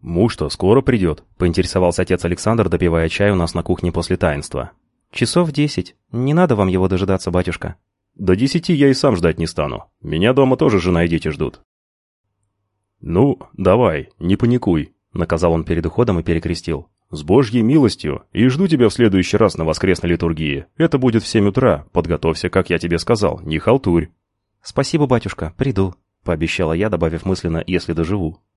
«Муж-то скоро придет», — поинтересовался отец Александр, допивая чай у нас на кухне после таинства. «Часов десять. Не надо вам его дожидаться, батюшка». «До десяти я и сам ждать не стану. Меня дома тоже жена и дети ждут». «Ну, давай, не паникуй», — наказал он перед уходом и перекрестил. «С Божьей милостью, и жду тебя в следующий раз на воскресной литургии. Это будет в семь утра. Подготовься, как я тебе сказал, не халтурь». «Спасибо, батюшка, приду», — пообещала я, добавив мысленно «если доживу».